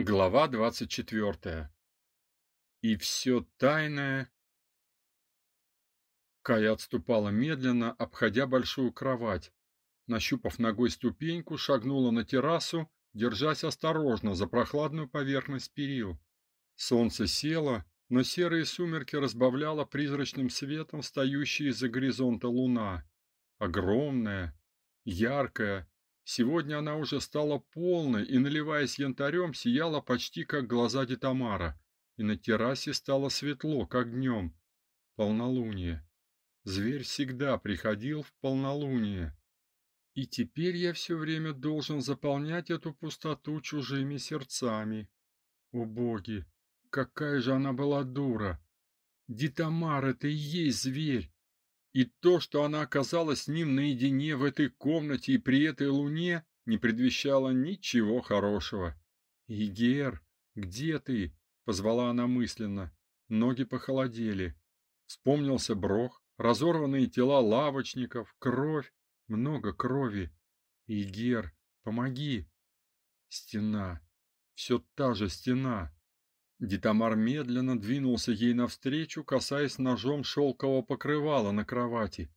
Глава двадцать четвертая. И все тайное. Кая отступала медленно, обходя большую кровать. Нащупав ногой ступеньку, шагнула на террасу, держась осторожно за прохладную поверхность перил. Солнце село, но серые сумерки разбавляла призрачным светом встающая из-за горизонта луна. Огромная, яркая, Сегодня она уже стала полной и, наливаясь янтарем, сияла почти как глаза Детамара, и на террасе стало светло, как днем. Полнолуние. Зверь всегда приходил в полнолуние. И теперь я все время должен заполнять эту пустоту чужими сердцами. О боги, какая же она была дура! Дитамар это и есть зверь. И то, что она оказалась с ним наедине в этой комнате и при этой луне, не предвещало ничего хорошего. "Игер, где ты?" позвала она мысленно. Ноги похолодели. Вспомнился Брох, разорванные тела лавочников, кровь, много крови. "Игер, помоги!" Стена. Все та же стена. Дитамар медленно двинулся ей навстречу, касаясь ножом шелкового покрывала на кровати,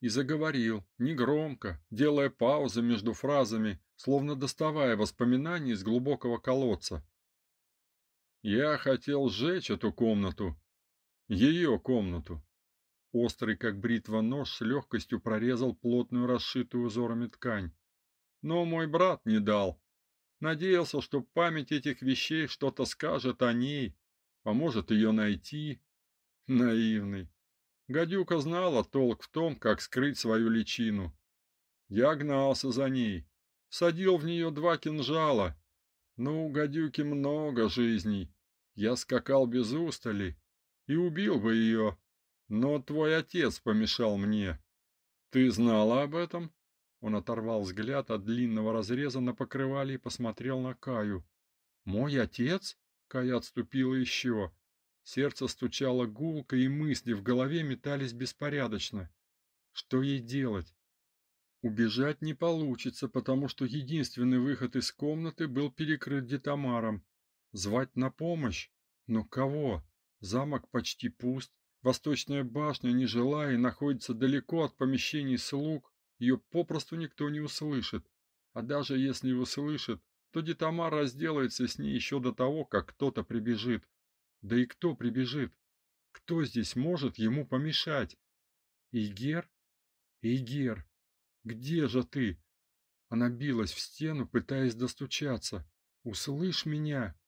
и заговорил, негромко, делая паузы между фразами, словно доставая воспоминания из глубокого колодца. Я хотел сжечь эту комнату, ее комнату. Острый, как бритва, нож с легкостью прорезал плотную расшитую узорами ткань. Но мой брат не дал. Надеялся, что память этих вещей что-то скажет о ней, поможет ее найти. Наивный. Гадюка знала толк в том, как скрыть свою личину. Я гнался за ней, садил в нее два кинжала. Но у гадюки много жизней. Я скакал без устали и убил бы ее, но твой отец помешал мне. Ты знала об этом? Он оторвал взгляд от длинного разреза на покрывале и посмотрел на Каю. Мой отец? Кая отступила еще. Сердце стучало гулко, и мысли в голове метались беспорядочно. Что ей делать? Убежать не получится, потому что единственный выход из комнаты был перекрыт детамаром. Звать на помощь? Но кого? Замок почти пуст, восточная башня не жила и находится далеко от помещений слуг. Ее попросту никто не услышит. А даже если услышит, то Детамар разделается с ней еще до того, как кто-то прибежит. Да и кто прибежит? Кто здесь может ему помешать? Игер? Игер, где же ты? Она билась в стену, пытаясь достучаться. Услышь меня.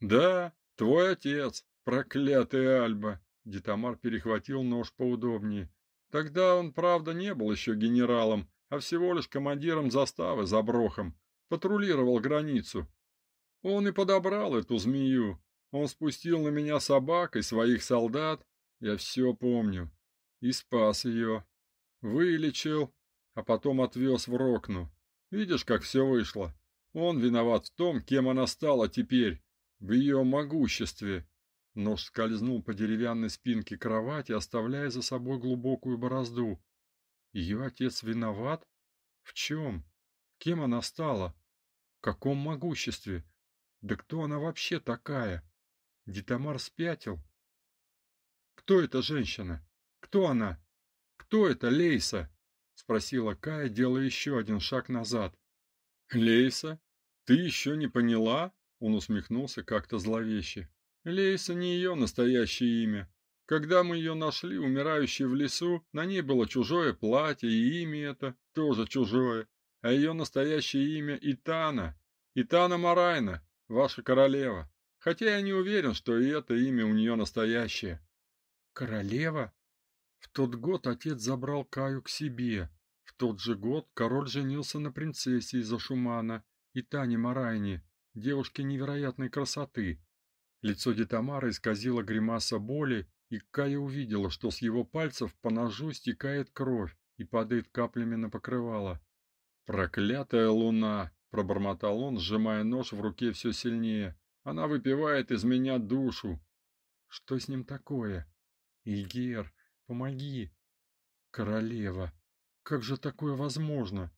Да, твой отец, проклятый Альба. Детамар перехватил нож поудобнее. Тогда он, правда, не был еще генералом, а всего лишь командиром заставы за Брохом. Патрулировал границу. Он и подобрал эту змею. Он спустил на меня собак и своих солдат. Я все помню. И спас ее. Вылечил, а потом отвез в Рокну. Видишь, как все вышло? Он виноват в том, кем она стала теперь, в ее могуществе. Нож скользнул по деревянной спинке кровати, оставляя за собой глубокую борозду. Ее отец виноват? В чем? Кем она стала? В каком могуществе? Да кто она вообще такая? Дитамар спятил. Кто эта женщина? Кто она? Кто это Лейса? спросила Кая, делая еще один шаг назад. Лейса? Ты еще не поняла? Он усмехнулся как-то зловеще. Лейса не ее настоящее имя. Когда мы ее нашли, умирающей в лесу, на ней было чужое платье, и имя это тоже чужое. А ее настоящее имя Итана. Итана Марайна, ваша королева. Хотя я не уверен, что и это имя у нее настоящее. Королева? В тот год отец забрал Каю к себе. В тот же год король женился на принцессе из Ашумана, Итане Марайне, девушке невероятной красоты. Лицо Детамара исказило гримаса боли, и Кая увидела, что с его пальцев по ножу стекает кровь и падает каплями на покрывало. Проклятая луна, пробормотал он, сжимая нож в руке все сильнее. Она выпивает из меня душу. Что с ним такое? Игер, помоги. Королева. Как же такое возможно?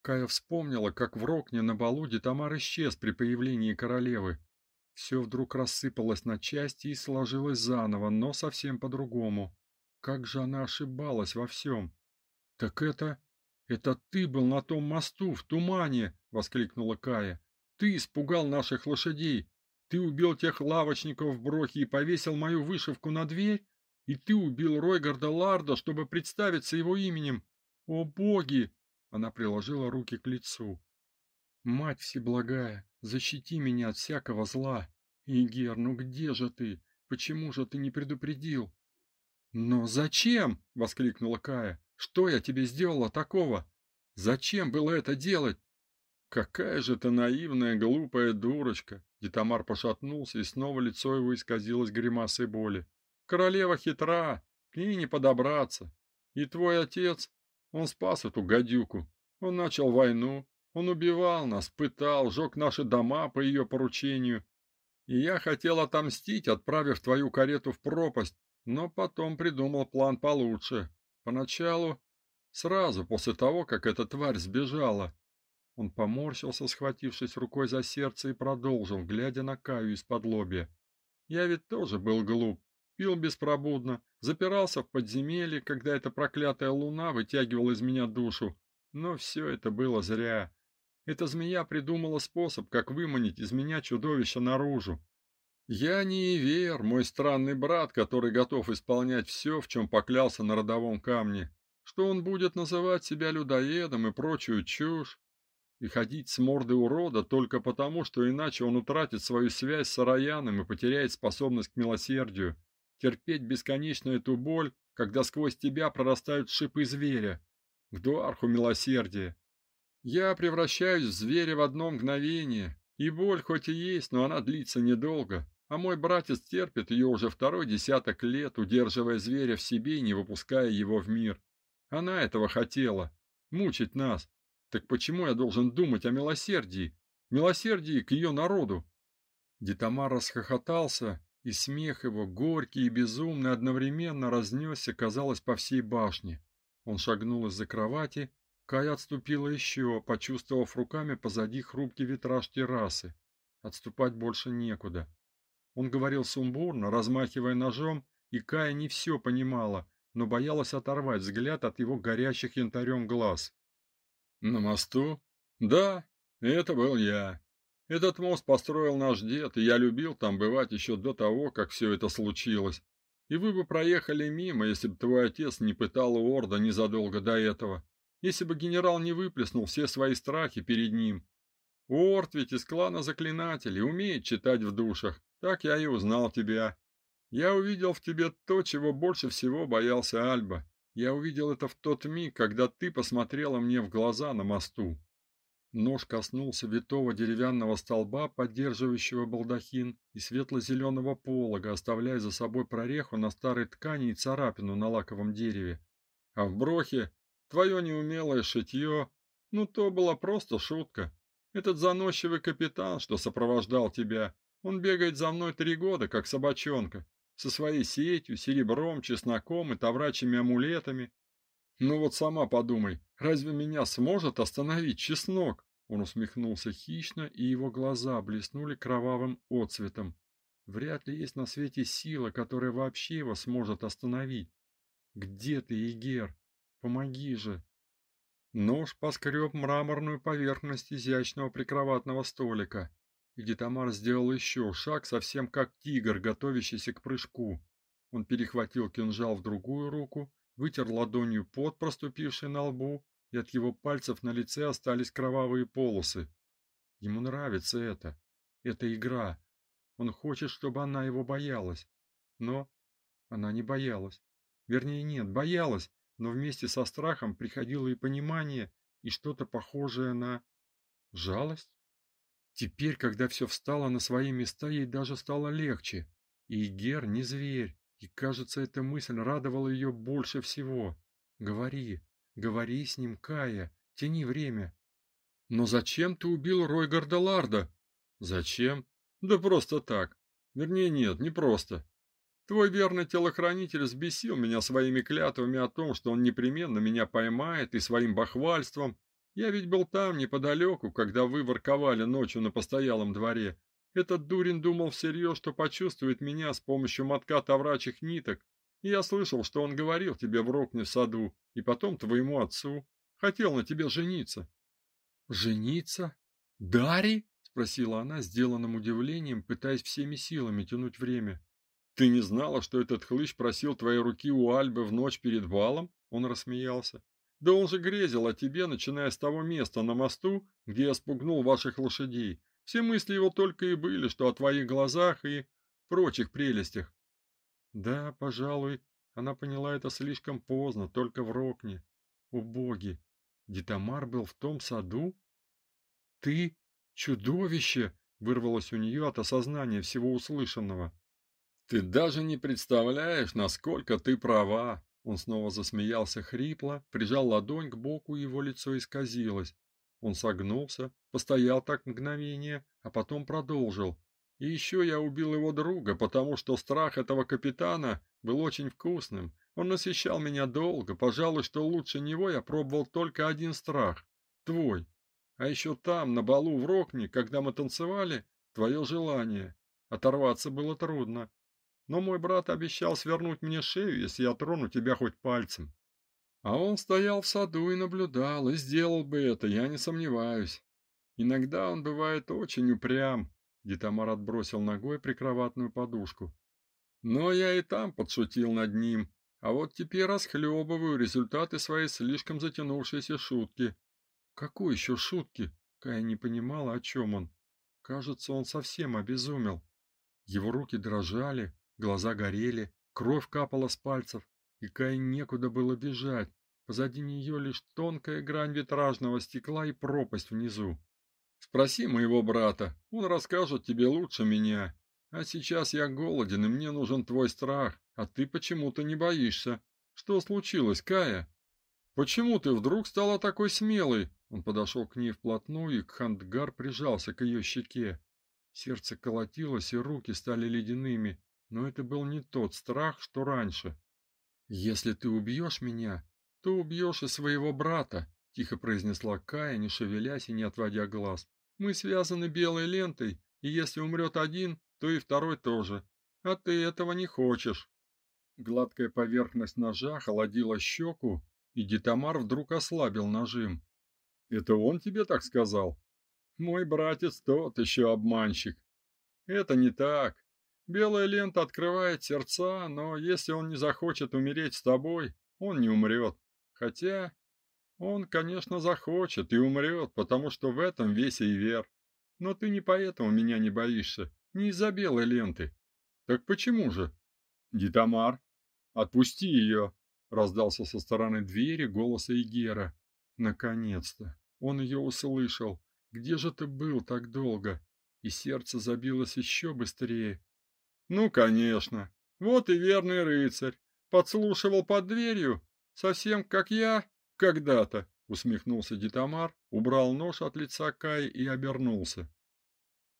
Кая вспомнила, как в Рокне на балу Детамар исчез при появлении королевы. Все вдруг рассыпалось на части и сложилось заново, но совсем по-другому. Как же она ошибалась во всем. Так это это ты был на том мосту в тумане, воскликнула Кая. Ты испугал наших лошадей. Ты убил тех лавочников в Брохе и повесил мою вышивку на дверь, и ты убил Ройгарда Ларда, чтобы представиться его именем. О боги! Она приложила руки к лицу. Мать всеблагая, защити меня от всякого зла. Игер, ну где же ты? Почему же ты не предупредил? Но зачем? воскликнула Кая. Что я тебе сделала такого? Зачем было это делать? Какая же ты наивная, глупая дурочка. Детамар пошатнулся, и снова лицо его исказилось гримасой боли. Королева хитра, к ней не подобраться. И твой отец, он спас эту гадюку. Он начал войну, он убивал нас, пытал, жег наши дома по ее поручению. И я хотел отомстить, отправив твою карету в пропасть, но потом придумал план получше. Поначалу, сразу после того, как эта тварь сбежала, он поморщился, схватившись рукой за сердце и продолжил, глядя на Каю из-под лобья. Я ведь тоже был глуп, пил беспробудно, запирался в подземелье, когда эта проклятая луна вытягивала из меня душу. Но все это было зря. Эта змея придумала способ, как выманить из меня чудовище наружу. Я не Ивер, мой странный брат, который готов исполнять все, в чем поклялся на родовом камне. Что он будет называть себя людоедом и прочую чушь и ходить с мордой урода только потому, что иначе он утратит свою связь с Араяном и потеряет способность к милосердию, терпеть бесконечно эту боль, когда сквозь тебя прорастают шипы зверя, к дуарху милосердия. Я превращаюсь в зверя в одно мгновение, и боль хоть и есть, но она длится недолго, а мой братец терпит ее уже второй десяток лет, удерживая зверя в себе и не выпуская его в мир. Она этого хотела мучить нас, так почему я должен думать о милосердии? Милосердии к ее народу? Детамар расхохотался, и смех его, горький и безумный, одновременно разнесся, казалось, по всей башне. Он шагнул из-за кровати, Кая отступила еще, почувствовав руками позади хрупкий витраж террасы. Отступать больше некуда. Он говорил сумбурно, размахивая ножом, и Кая не все понимала, но боялась оторвать взгляд от его горящих янтарем глаз. На мосту? Да, это был я. Этот мост построил наш дед, и я любил там бывать еще до того, как все это случилось. И вы бы проехали мимо, если бы твой отец не пытал Орда незадолго до этого. Если бы генерал не выплеснул все свои страхи перед ним. Орд ведь из клана заклинателей, умеет читать в душах. Так я и узнал тебя. Я увидел в тебе то, чего больше всего боялся Альба. Я увидел это в тот миг, когда ты посмотрела мне в глаза на мосту. Нож коснулся витого деревянного столба, поддерживающего балдахин, и светло-зеленого полога, оставляя за собой прореху на старой ткани и царапину на лаковом дереве. А в брохе твое неумелое шитье, ну то была просто шутка. Этот заносчивый капитан, что сопровождал тебя, он бегает за мной три года, как собачонка со своей сетью, серебром, чесноком и таврачьими амулетами. Ну вот сама подумай, разве меня сможет остановить чеснок? Он усмехнулся хищно, и его глаза блеснули кровавым отцветом. Вряд ли есть на свете сила, которая вообще его сможет остановить. Где ты, Игер? Помоги же. Нож поскреб мраморную поверхность изящного прикроватного столика. И Детамар сделал еще шаг, совсем как тигр, готовящийся к прыжку. Он перехватил кинжал в другую руку, вытер ладонью пот, проступивший на лбу, и от его пальцев на лице остались кровавые полосы. Ему нравится это. Это игра. Он хочет, чтобы она его боялась. Но она не боялась. Вернее, нет, боялась, но вместе со страхом приходило и понимание, и что-то похожее на жалость. Теперь, когда все встало на свои места, ей даже стало легче. И Гер не зверь, и, кажется, эта мысль радовала ее больше всего. Говори, говори с ним, Кая, тяни время. Но зачем ты убил Ройгарда Ларда? Зачем? Да просто так. Вернее, нет, не просто. Твой верный телохранитель взбесил меня своими клятвами о том, что он непременно меня поймает, и своим бахвальством, Я ведь был там неподалеку, когда вы ворковали ночью на постоялом дворе. Этот дурень думал всерьез, что почувствует меня с помощью мотка таврачих ниток. И я слышал, что он говорил тебе в Рокне в саду, и потом твоему отцу. Хотел на тебе жениться. Жениться? Дари? спросила она сделанным удивлением, пытаясь всеми силами тянуть время. Ты не знала, что этот хлыщ просил твоей руки у Альбы в ночь перед балом? Он рассмеялся. Да он же грезил о тебе, начиная с того места на мосту, где я спугнул ваших лошадей. Все мысли его только и были, что о твоих глазах и прочих прелестях. Да, пожалуй, она поняла это слишком поздно, только в Рокне. О боги, Дитамар был в том саду? Ты чудовище, вырвалось у нее от осознания всего услышанного. Ты даже не представляешь, насколько ты права, он снова засмеялся хрипло, прижал ладонь к боку, его лицо исказилось. Он согнулся, постоял так мгновение, а потом продолжил. И еще я убил его друга, потому что страх этого капитана был очень вкусным. Он насыщал меня долго, пожалуй, что лучше него я пробовал только один страх твой. А еще там, на балу в Рокне, когда мы танцевали, твое желание. Оторваться было трудно. Но мой брат обещал свернуть мне шею, если я трону тебя хоть пальцем. А он стоял в саду и наблюдал, и сделал бы это, я не сомневаюсь. Иногда он бывает очень упрям. Дитамар отбросил ногой прикроватную подушку. Но я и там подшутил над ним, а вот теперь расхлебываю результаты своей слишком затянувшейся шутки. Какой еще шутки? Кая не понимала, о чем он. Кажется, он совсем обезумел. Его руки дрожали, Глаза горели, кровь капала с пальцев, и Кай некуда было бежать. Позади нее лишь тонкая грань витражного стекла и пропасть внизу. Спроси моего брата, он расскажет тебе лучше меня. А сейчас я голоден, и мне нужен твой страх, а ты почему-то не боишься. Что случилось, Кая? Почему ты вдруг стала такой смелой? Он подошел к ней вплотную, и Хандгар прижался к ее щеке. Сердце колотилось, и руки стали ледяными но это был не тот страх, что раньше. Если ты убьешь меня, то убьешь и своего брата, тихо произнесла Кая, не шевелясь и не отводя глаз. Мы связаны белой лентой, и если умрет один, то и второй тоже. А ты этого не хочешь. Гладкая поверхность ножа холодила щеку, и Дитамар вдруг ослабил нажим. Это он тебе так сказал? Мой братец тот еще обманщик. Это не так. Белая лента открывает сердца, но если он не захочет умереть с тобой, он не умрет. Хотя он, конечно, захочет и умрет, потому что в этом весь Ивер. Но ты не поэтому меня не боишься, не из-за белой ленты. Так почему же? Дитамар, отпусти ее!» — раздался со стороны двери голос Игера. Наконец-то он ее услышал. Где же ты был так долго? И сердце забилось еще быстрее. Ну, конечно. Вот и верный рыцарь. Подслушивал под дверью, совсем как я когда-то, усмехнулся Дитамар, убрал нож от лица Кай и обернулся.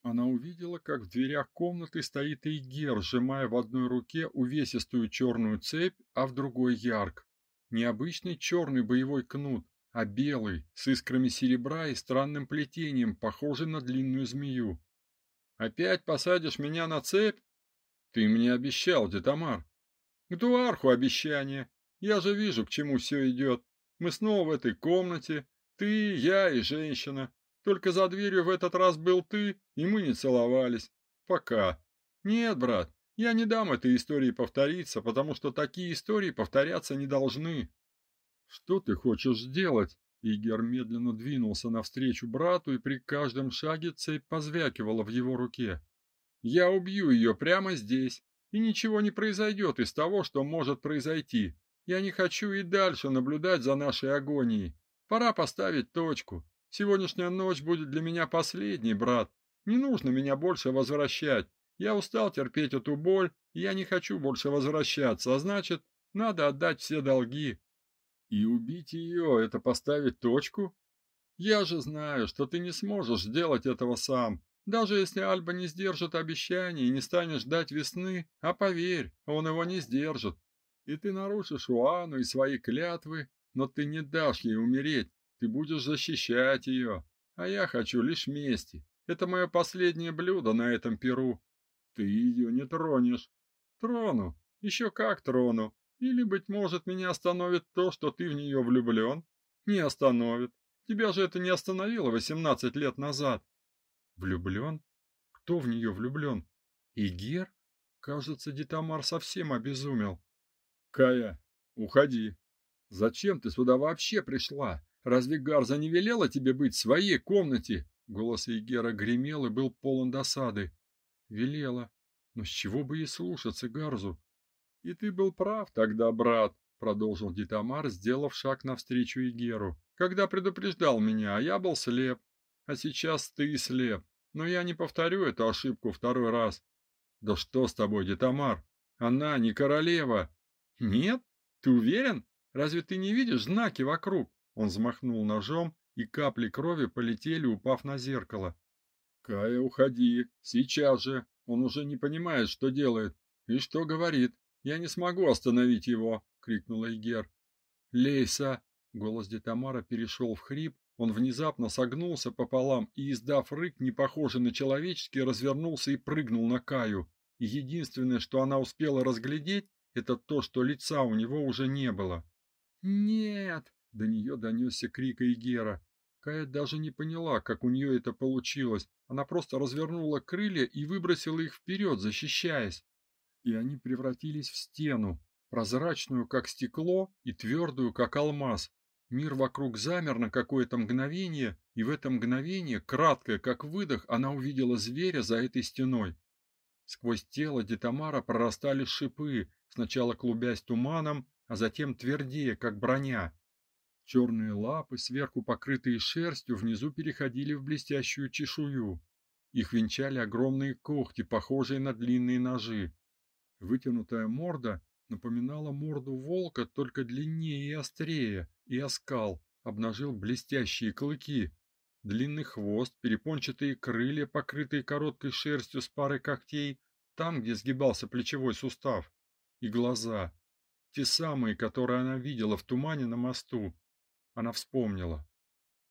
Она увидела, как в дверях комнаты стоит Игер, сжимая в одной руке увесистую черную цепь, а в другой ярк. Необычный черный боевой кнут, а белый, с искрами серебра и странным плетением, похожий на длинную змею. Опять посадишь меня на цепь? Ты мне обещал, Детамар. К Дуарху обещание. Я же вижу, к чему все идет. Мы снова в этой комнате. Ты, я и женщина. Только за дверью в этот раз был ты, и мы не целовались. Пока. Нет, брат, я не дам этой истории повториться, потому что такие истории повторяться не должны. Что ты хочешь сделать? Игер медленно двинулся навстречу брату, и при каждом шаге цепь позвякивала в его руке. Я убью ее прямо здесь, и ничего не произойдет из того, что может произойти. Я не хочу и дальше наблюдать за нашей агонией. Пора поставить точку. Сегодняшняя ночь будет для меня последней, брат. Не нужно меня больше возвращать. Я устал терпеть эту боль, и я не хочу больше возвращаться, а значит, надо отдать все долги. И убить ее — это поставить точку? Я же знаю, что ты не сможешь сделать этого сам. Даже если Альба не сдержит обещание и не станет ждать весны, а поверь, он его не сдержит. И ты нарушишь Уану и свои клятвы, но ты не дашь ей умереть. Ты будешь защищать ее, а я хочу лишь мести. Это мое последнее блюдо на этом перу. Ты ее не тронешь. Трону. Еще как трону. Или, быть может, меня остановит то, что ты в нее влюблен? Не остановит. Тебя же это не остановило восемнадцать лет назад. Влюблен? Кто в нее влюблен? Игер? Кажется, Дитамар совсем обезумел. Кая, уходи. Зачем ты сюда вообще пришла? Разве Гарза не велела тебе быть в своей комнате? Голос Игера гремел и был полон досады. Велела. Но с чего бы ей слушаться Гарзу? И ты был прав тогда, брат, продолжил Дитамар, сделав шаг навстречу Игеру. Когда предупреждал меня, а я был слеп. А сейчас ты слеп. Но я не повторю эту ошибку второй раз. Да что с тобой, Детамар? Она не королева. Нет? Ты уверен? Разве ты не видишь знаки вокруг? Он взмахнул ножом, и капли крови полетели, упав на зеркало. Кая, уходи, сейчас же. Он уже не понимает, что делает и что говорит. Я не смогу остановить его, крикнула Игер. Лейса, голос Детамара перешел в хрип, он внезапно согнулся пополам и, издав рык, не похожий на человеческий, развернулся и прыгнул на Каю. И единственное, что она успела разглядеть, это то, что лица у него уже не было. "Нет!" до нее донесся крик Игера. Кая даже не поняла, как у нее это получилось. Она просто развернула крылья и выбросила их вперед, защищаясь. И они превратились в стену, прозрачную как стекло и твердую как алмаз. Мир вокруг замер на какое-то мгновение, и в это мгновение, краткое как выдох, она увидела зверя за этой стеной. Сквозь тело Детамара прорастали шипы, сначала клубясь туманом, а затем твердее, как броня. Черные лапы, сверху покрытые шерстью, внизу переходили в блестящую чешую. Их венчали огромные когти, похожие на длинные ножи. Вытянутая морда напоминала морду волка, только длиннее и острее, и оскал обнажил блестящие клыки, длинный хвост, перепончатые крылья, покрытые короткой шерстью с парой когтей, там, где сгибался плечевой сустав, и глаза, те самые, которые она видела в тумане на мосту. Она вспомнила.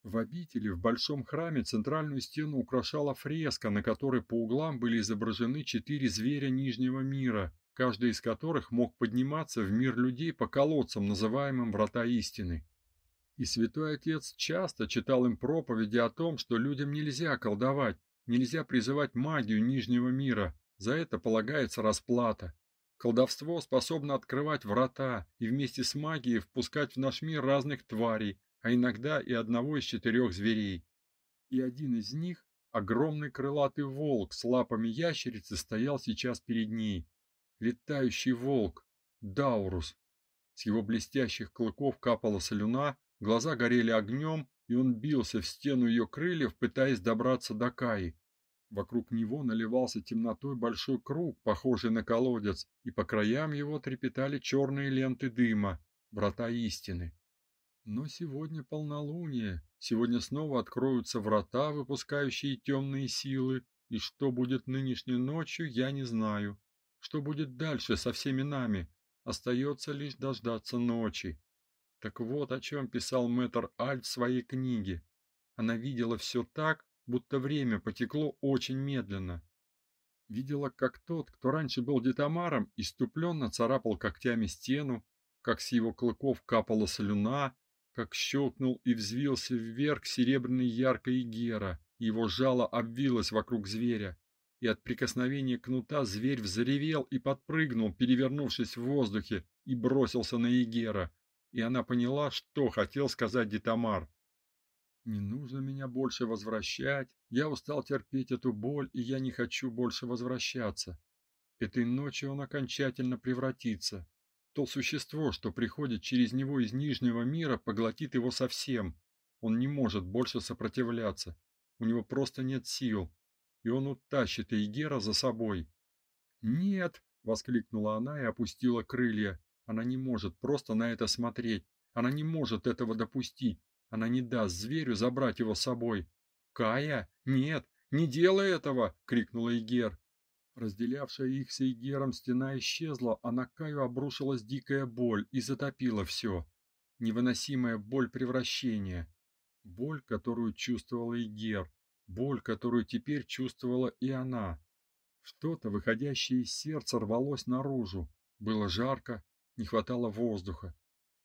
В обители в большом храме центральную стену украшала фреска, на которой по углам были изображены четыре зверя нижнего мира, каждый из которых мог подниматься в мир людей по колодцам, называемым Врата истины. И святой отец часто читал им проповеди о том, что людям нельзя колдовать, нельзя призывать магию нижнего мира, за это полагается расплата. Колдовство способно открывать врата и вместе с магией впускать в наш мир разных тварей, а иногда и одного из четырех зверей. И один из них, огромный крылатый волк с лапами ящерицы, стоял сейчас перед ней. Летающий волк, Даурус. С его блестящих клыков капала слюна, глаза горели огнем, и он бился в стену ее крыльев, пытаясь добраться до Каи. Вокруг него наливался темнотой большой круг, похожий на колодец, и по краям его трепетали черные ленты дыма, врата истины. Но сегодня полнолуние, сегодня снова откроются врата, выпускающие темные силы, и что будет нынешней ночью, я не знаю. Что будет дальше со всеми нами? Остается лишь дождаться ночи. Так вот о чем писал мэтр Альт в своей книге. Она видела все так, будто время потекло очень медленно. Видела, как тот, кто раньше был детомаром, иступленно царапал когтями стену, как с его клыков капала слюна, как щелкнул и взвился вверх серебряный яркий гера, его жало обвилось вокруг зверя, и от прикосновения кнута зверь взревел и подпрыгнул, перевернувшись в воздухе, и бросился на Егера. И она поняла, что хотел сказать Детамар. Не нужно меня больше возвращать. Я устал терпеть эту боль, и я не хочу больше возвращаться. Этой ночью он окончательно превратится. То существо, что приходит через него из нижнего мира, поглотит его совсем. Он не может больше сопротивляться. У него просто нет сил, и он утащит Эйгера за собой. "Нет!" воскликнула она и опустила крылья. Она не может просто на это смотреть. Она не может этого допустить. Она не даст зверю забрать его с собой. "Кая, нет, не делай этого!" крикнула Игер. Разделявшая их с Игером стена исчезла, а на Каю обрушилась дикая боль и затопила все. Невыносимая боль превращения. Боль, которую чувствовала Игер, боль, которую теперь чувствовала и она. Что-то, выходящее из сердца, рвалось наружу. Было жарко, не хватало воздуха.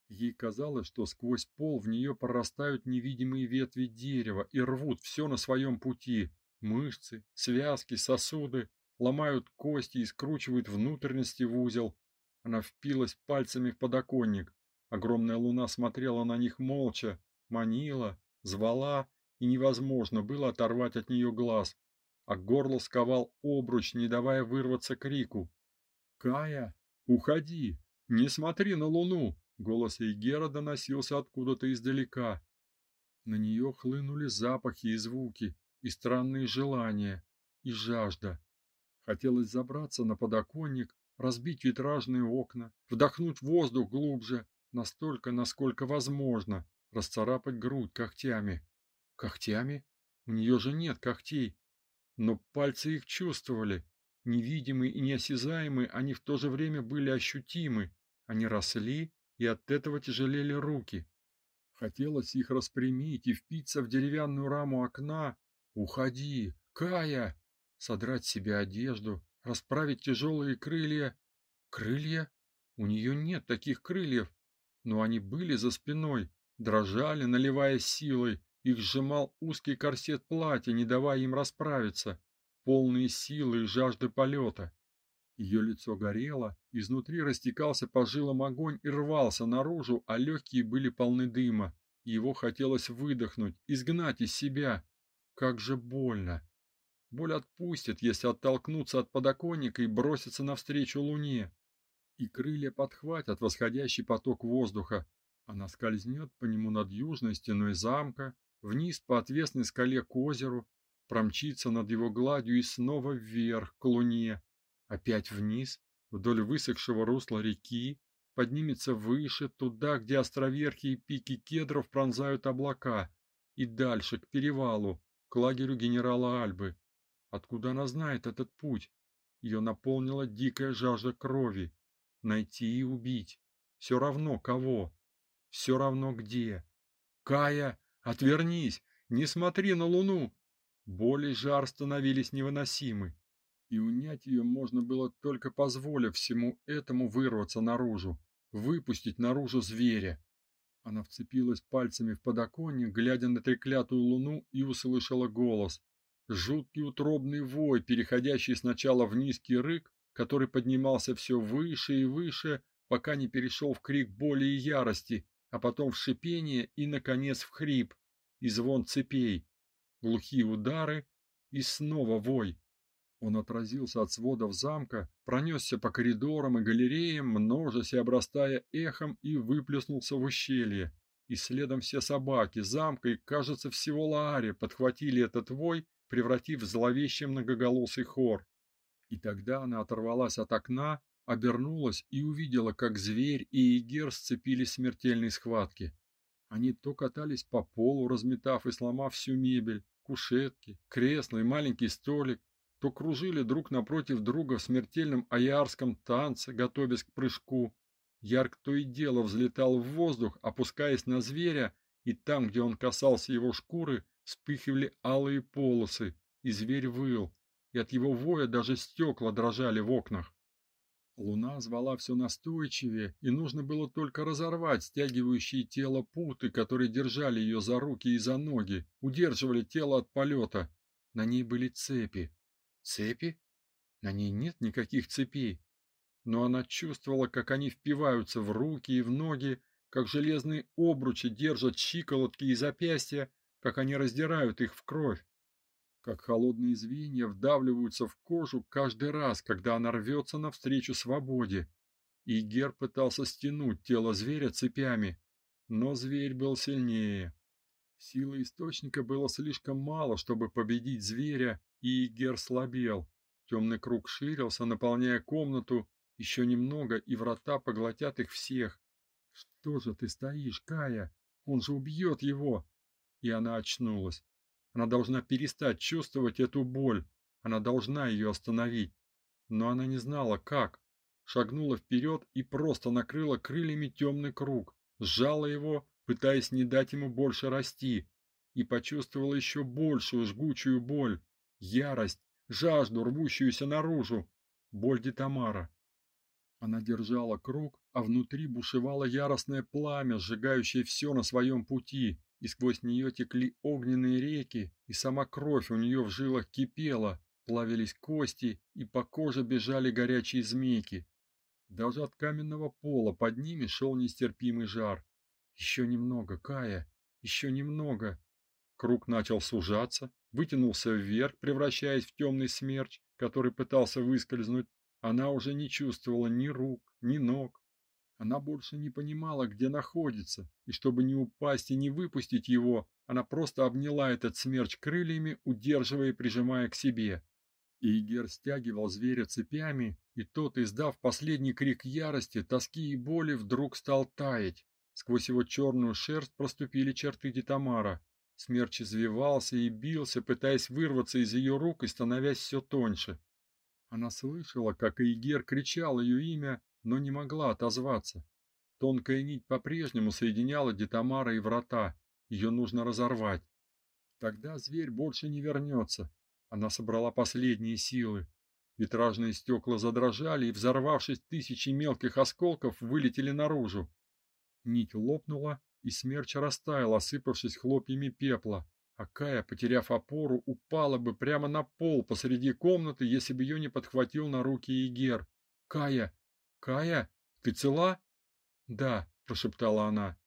Ей казалось, что сквозь пол в нее прорастают невидимые ветви дерева и рвут все на своем пути. Мышцы, связки, сосуды ломают кости и скручивают внутренности в узел. Она впилась пальцами в подоконник. Огромная луна смотрела на них молча, манила, звала, и невозможно было оторвать от нее глаз. А горло сковал обруч, не давая вырваться крику. «Кая, уходи! Не смотри на луну!» Голос Эйгера доносился откуда-то издалека. На нее хлынули запахи и звуки, и странные желания, и жажда. Хотелось забраться на подоконник, разбить витражные окна, вдохнуть воздух глубже, настолько, насколько возможно, расцарапать грудь когтями. Когтями? У нее же нет когтей. Но пальцы их чувствовали. Невидимые и неосязаемые, они в то же время были ощутимы. Они росли, и от этого тяжелели руки. Хотелось их распрямить и впиться в деревянную раму окна. Уходи, Кая! Содрать себе одежду, расправить тяжелые крылья. Крылья? У нее нет таких крыльев, но они были за спиной, дрожали, наливая силой. Их сжимал узкий корсет платья, не давая им расправиться, полные силы и жажды полета. Ее лицо горело, изнутри растекался по жилам огонь и рвался наружу, а легкие были полны дыма. Его хотелось выдохнуть, изгнать из себя. Как же больно. Боль отпустит, если оттолкнуться от подоконника и броситься навстречу луне. И крылья подхватят восходящий поток воздуха. Она скользнет по нему над южной стеной замка, вниз по отвесной скале к озеру, промчится над его гладью и снова вверх к луне, опять вниз, вдоль высохшего русла реки, поднимется выше, туда, где островерхи и пики кедров пронзают облака, и дальше, к перевалу, к лагерю генерала Альбы. Откуда она знает этот путь? Ее наполнила дикая жажда крови. Найти и убить. Все равно кого. Все равно где. Кая, Отвернись, не смотри на луну. Боль и жар становились невыносимы, и унять ее можно было только позволив всему этому вырваться наружу, выпустить наружу зверя. Она вцепилась пальцами в подоконник, глядя на треклятую луну, и услышала голос. Жуткий утробный вой, переходящий сначала в низкий рык, который поднимался все выше и выше, пока не перешел в крик боли и ярости, а потом в шипение и наконец в хрип и звон цепей, глухие удары и снова вой. Он отразился от сводов замка, пронесся по коридорам и галереям, множась и обрастая эхом, и выплеснулся в ущелье. И следом все собаки замка и, кажется, всего Лаари подхватили этот вой, превратив в зловещий многоголосый хор. И тогда она оторвалась от окна обернулась и увидела, как зверь и Игер сцепились в смертельной схватке. Они то катались по полу, разметав и сломав всю мебель, кушетки, кресла и маленький столик, то кружили друг напротив друга в смертельном аярском танце, готовясь к прыжку. Ярк то и дело взлетал в воздух, опускаясь на зверя, и там, где он касался его шкуры, вспыхивали алые полосы, и зверь выл, и от его воя даже стекла дрожали в окнах. Луна звала все настойчивее, и нужно было только разорвать стягивающие тело путы, которые держали ее за руки и за ноги, удерживали тело от полета. На ней были цепи. Цепи? На ней нет никаких цепей. Но она чувствовала, как они впиваются в руки и в ноги, как железные обручи держат щиколотки и запястья, как они раздирают их в кровь как холодные звенья вдавливаются в кожу каждый раз, когда она рвется навстречу свободе. И Гер пытался стянуть тело зверя цепями, но зверь был сильнее. Силы источника было слишком мало, чтобы победить зверя, и Гер слабел. Темный круг ширился, наполняя комнату. Еще немного, и врата поглотят их всех. Что же ты стоишь, Кая? Он же убьет его. И она очнулась. Она должна перестать чувствовать эту боль. Она должна ее остановить. Но она не знала как. Шагнула вперед и просто накрыла крыльями темный круг, сжала его, пытаясь не дать ему больше расти. и почувствовала еще большую жгучую боль, ярость, жажду, рвущуюся наружу, боль Детамара. Она держала круг, а внутри бушевало яростное пламя, сжигающее все на своем пути, и сквозь нее текли огненные реки, и сама кровь у нее в жилах кипела, плавились кости, и по коже бежали горячие змейки. Даже от каменного пола под ними шел нестерпимый жар. Еще немного, Кая, еще немного. Круг начал сужаться, вытянулся вверх, превращаясь в темный смерч, который пытался выскользнуть. Она уже не чувствовала ни рук, ни ног. Она больше не понимала, где находится, и чтобы не упасть и не выпустить его, она просто обняла этот смерч крыльями, удерживая и прижимая к себе. Игер стягивал зверя цепями, и тот, издав последний крик ярости, тоски и боли, вдруг стал таять. Сквозь его черную шерсть проступили черты Детамара. Смерч извивался и бился, пытаясь вырваться из ее рук и становясь все тоньше. Она слышала, как Игер кричал ее имя, но не могла отозваться. Тонкая нить по-прежнему соединяла Детамара и врата. Ее нужно разорвать. Тогда зверь больше не вернется. Она собрала последние силы. Витражные стекла задрожали и, взорвавшись тысячи мелких осколков, вылетели наружу. Нить лопнула, и смерч растаял, осыпавшись хлопьями пепла. А Кая, потеряв опору, упала бы прямо на пол посреди комнаты, если бы ее не подхватил на руки Игер. «Кая! Кая! Ты цела?» «Да», — прошептала она.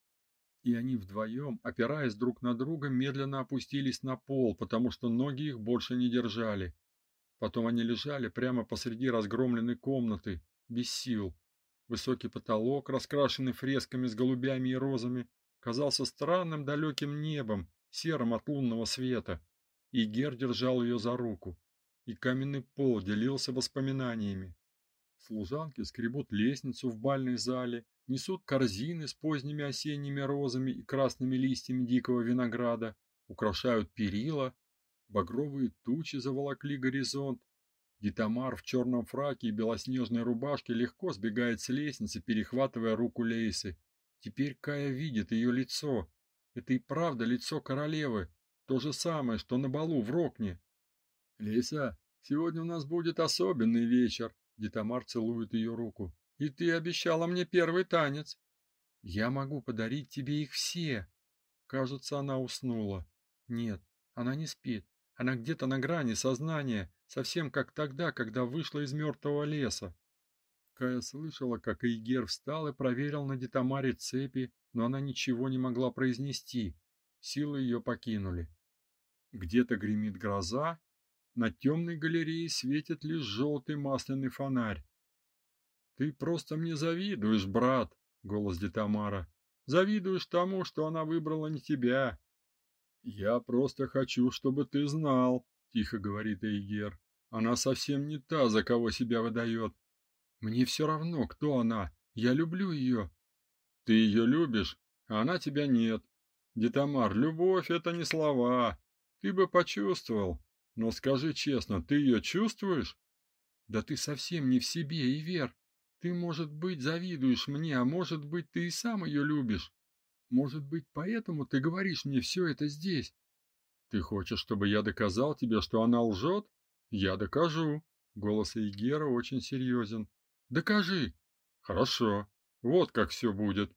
И они вдвоем, опираясь друг на друга, медленно опустились на пол, потому что ноги их больше не держали. Потом они лежали прямо посреди разгромленной комнаты, без сил. Высокий потолок, раскрашенный фресками с голубями и розами, казался странным далеким небом, серым от лунного света. И Гер держал ее за руку, и каменный пол делился воспоминаниями. Служанки скребут лестницу в бальной зале, несут корзины с поздними осенними розами и красными листьями дикого винограда, украшают перила, багровые тучи заволокли горизонт, Детамар в черном фраке и белоснежной рубашке легко сбегает с лестницы, перехватывая руку Лейсы. Теперь Кая видит ее лицо. Это и правда лицо королевы, то же самое, что на балу в Рокне. Лейса, сегодня у нас будет особенный вечер. Детамар целует ее руку. И ты обещала мне первый танец. Я могу подарить тебе их все. Кажется, она уснула. Нет, она не спит. Она где-то на грани сознания, совсем как тогда, когда вышла из мертвого леса. Кая слышала, как Игер встал и проверил на Детамаре цепи, но она ничего не могла произнести. Силы ее покинули. Где-то гремит гроза, на темной галерее светит лишь желтый масляный фонарь. Ты просто мне завидуешь, брат, голос Детамара. Завидуешь тому, что она выбрала не тебя. Я просто хочу, чтобы ты знал, тихо говорит Эйгер. Она совсем не та, за кого себя выдает. Мне все равно, кто она. Я люблю ее. Ты ее любишь, а она тебя нет. Детамар, любовь это не слова. Ты бы почувствовал. Но скажи честно, ты ее чувствуешь? Да ты совсем не в себе, Ивер. Ты, может быть, завидуешь мне, а может быть, ты и сам ее любишь. Может быть, поэтому ты говоришь мне все это здесь? Ты хочешь, чтобы я доказал тебе, что она лжет? Я докажу. Голос Игера очень серьезен. Докажи. Хорошо. Вот как все будет.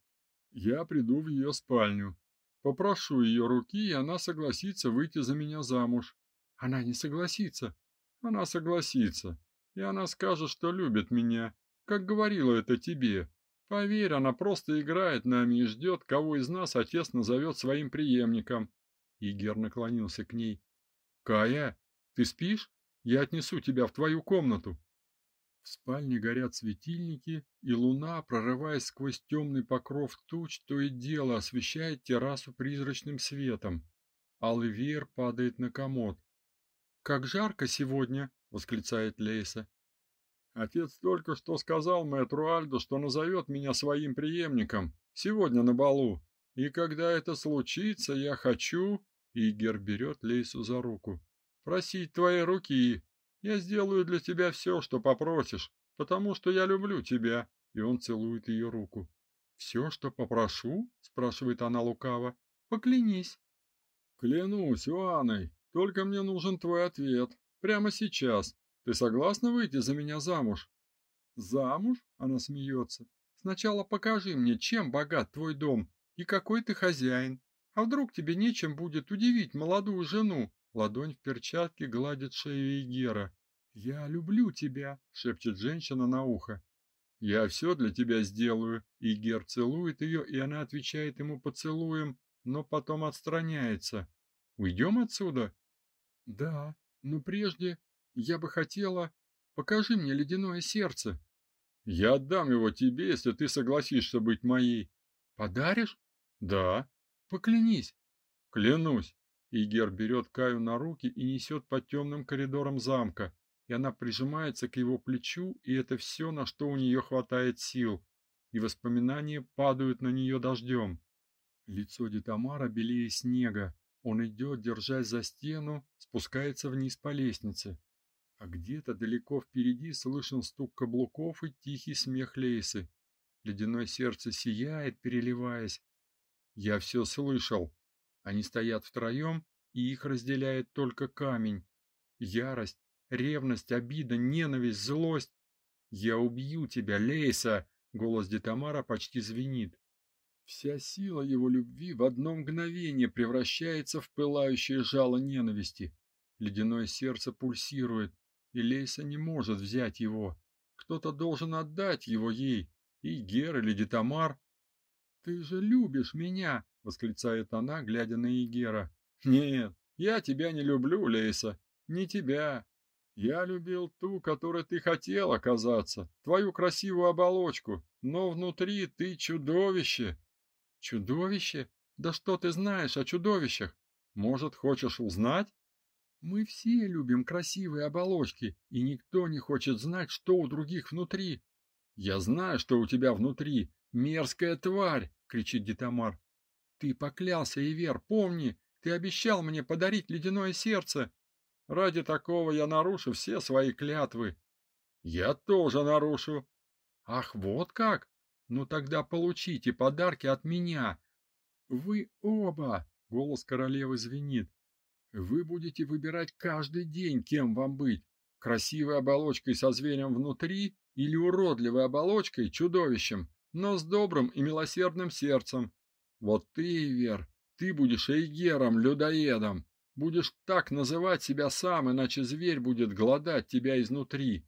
Я приду в ее спальню. Попрошу ее руки, и она согласится выйти за меня замуж. Она не согласится. Она согласится. И она скажет, что любит меня, как говорила это тебе. Поверь, она просто играет нами и ждет, кого из нас отец назовет своим преемником. Игер наклонился к ней. Кая, ты спишь? Я отнесу тебя в твою комнату. В спальне горят светильники, и луна, прорываясь сквозь темный покров туч, то и дело освещает террасу призрачным светом. Алый падает на комод. Как жарко сегодня, восклицает Лейса. Отец только что сказал мэтру Альдо, что назовет меня своим преемником сегодня на балу. И когда это случится, я хочу, Игер берет Лейсу за руку. Просить твоей руки. Я сделаю для тебя все, что попросишь, потому что я люблю тебя. И он целует ее руку. Все, что попрошу? спрашивает она лукаво. Поклянись. Клянусь, Уаной, только мне нужен твой ответ. Прямо сейчас. Ты согласна выйти за меня замуж? Замуж? Она смеется. Сначала покажи мне, чем богат твой дом и какой ты хозяин. А вдруг тебе нечем будет удивить молодую жену? Ладонь в перчатке гладит шею Игера. Я люблю тебя, шепчет женщина на ухо. Я все для тебя сделаю. Игер целует ее, и она отвечает ему поцелуем, но потом отстраняется. Уйдем отсюда? Да, но прежде я бы хотела, покажи мне ледяное сердце. Я отдам его тебе, если ты согласишься быть моей. Подаришь? Да. Поклянись. Клянусь. Игер берет Каю на руки и несет по темным коридорам замка и она прижимается к его плечу, и это все, на что у нее хватает сил, и воспоминания падают на нее дождем. Лицо Детамара белее снега. Он идет, держась за стену, спускается вниз по лестнице. А где-то далеко впереди слышен стук каблуков и тихий смех Лейсы. Ледяное сердце сияет, переливаясь. Я все слышал. Они стоят втроем, и их разделяет только камень. Ярость, Ревность, обида, ненависть, злость. Я убью тебя, Лейса, голос Детамара почти звенит. Вся сила его любви в одно мгновение превращается в пылающее жало ненависти. Ледяное сердце пульсирует, и Лейса не может взять его. Кто-то должен отдать его ей, и Гер или Детамар. Ты же любишь меня, восклицает она, глядя на Игера. Нет, я тебя не люблю, Лейса, не тебя. Я любил ту, которой ты хотел оказаться, твою красивую оболочку, но внутри ты чудовище. Чудовище? Да что ты знаешь о чудовищах? Может, хочешь узнать? Мы все любим красивые оболочки, и никто не хочет знать, что у других внутри. Я знаю, что у тебя внутри, мерзкая тварь, кричит Детамар. Ты поклялся, Ивер, помни, ты обещал мне подарить ледяное сердце. Ради такого я нарушу все свои клятвы. Я тоже нарушу. Ах, вот как? Ну тогда получите подарки от меня. Вы оба, голос королевы звенит. Вы будете выбирать каждый день, кем вам быть: красивой оболочкой со зверем внутри или уродливой оболочкой чудовищем, но с добрым и милосердным сердцем. Вот ты, Вер, ты будешь Эйгером, людоедом. Будешь так называть себя сам, иначе зверь будет голодать тебя изнутри.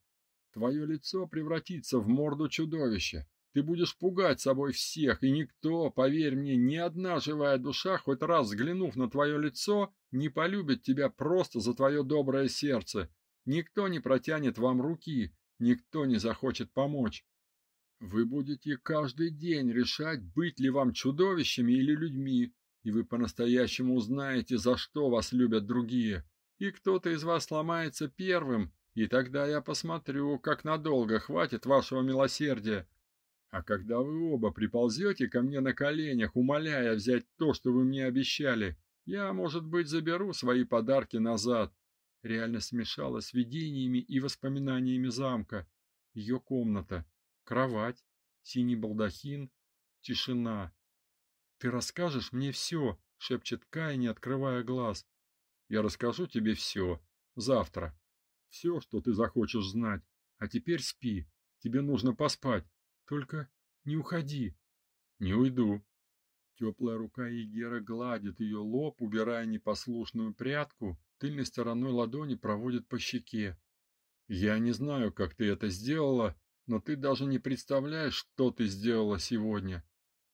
Твое лицо превратится в морду чудовища. Ты будешь пугать собой всех, и никто, поверь мне, ни одна живая душа, хоть раз взглянув на твое лицо, не полюбит тебя просто за твое доброе сердце. Никто не протянет вам руки, никто не захочет помочь. Вы будете каждый день решать, быть ли вам чудовищами или людьми, и вы по-настоящему узнаете, за что вас любят другие. И кто-то из вас сломается первым, и тогда я посмотрю, как надолго хватит вашего милосердия. А когда вы оба приползете ко мне на коленях, умоляя взять то, что вы мне обещали, я, может быть, заберу свои подарки назад. Реальность смешалась с видениями и воспоминаниями замка. Ее комната, кровать, синий балдахин, тишина. Ты расскажешь мне все, шепчет Кай, не открывая глаз. Я расскажу тебе все завтра. Все, что ты захочешь знать. А теперь спи. Тебе нужно поспать. Только не уходи. Не уйду. Теплая рука Егера гладит ее лоб, убирая непослушную прядку, тыльной стороной ладони проводит по щеке. Я не знаю, как ты это сделала, но ты даже не представляешь, что ты сделала сегодня.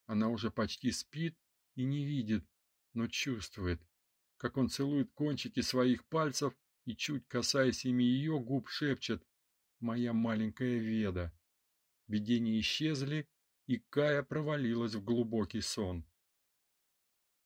Она уже почти спит и не видит, но чувствует, как он целует кончики своих пальцев и чуть касаясь ими ее губ шепчет: "Моя маленькая Веда". Видения исчезли, и Кая провалилась в глубокий сон.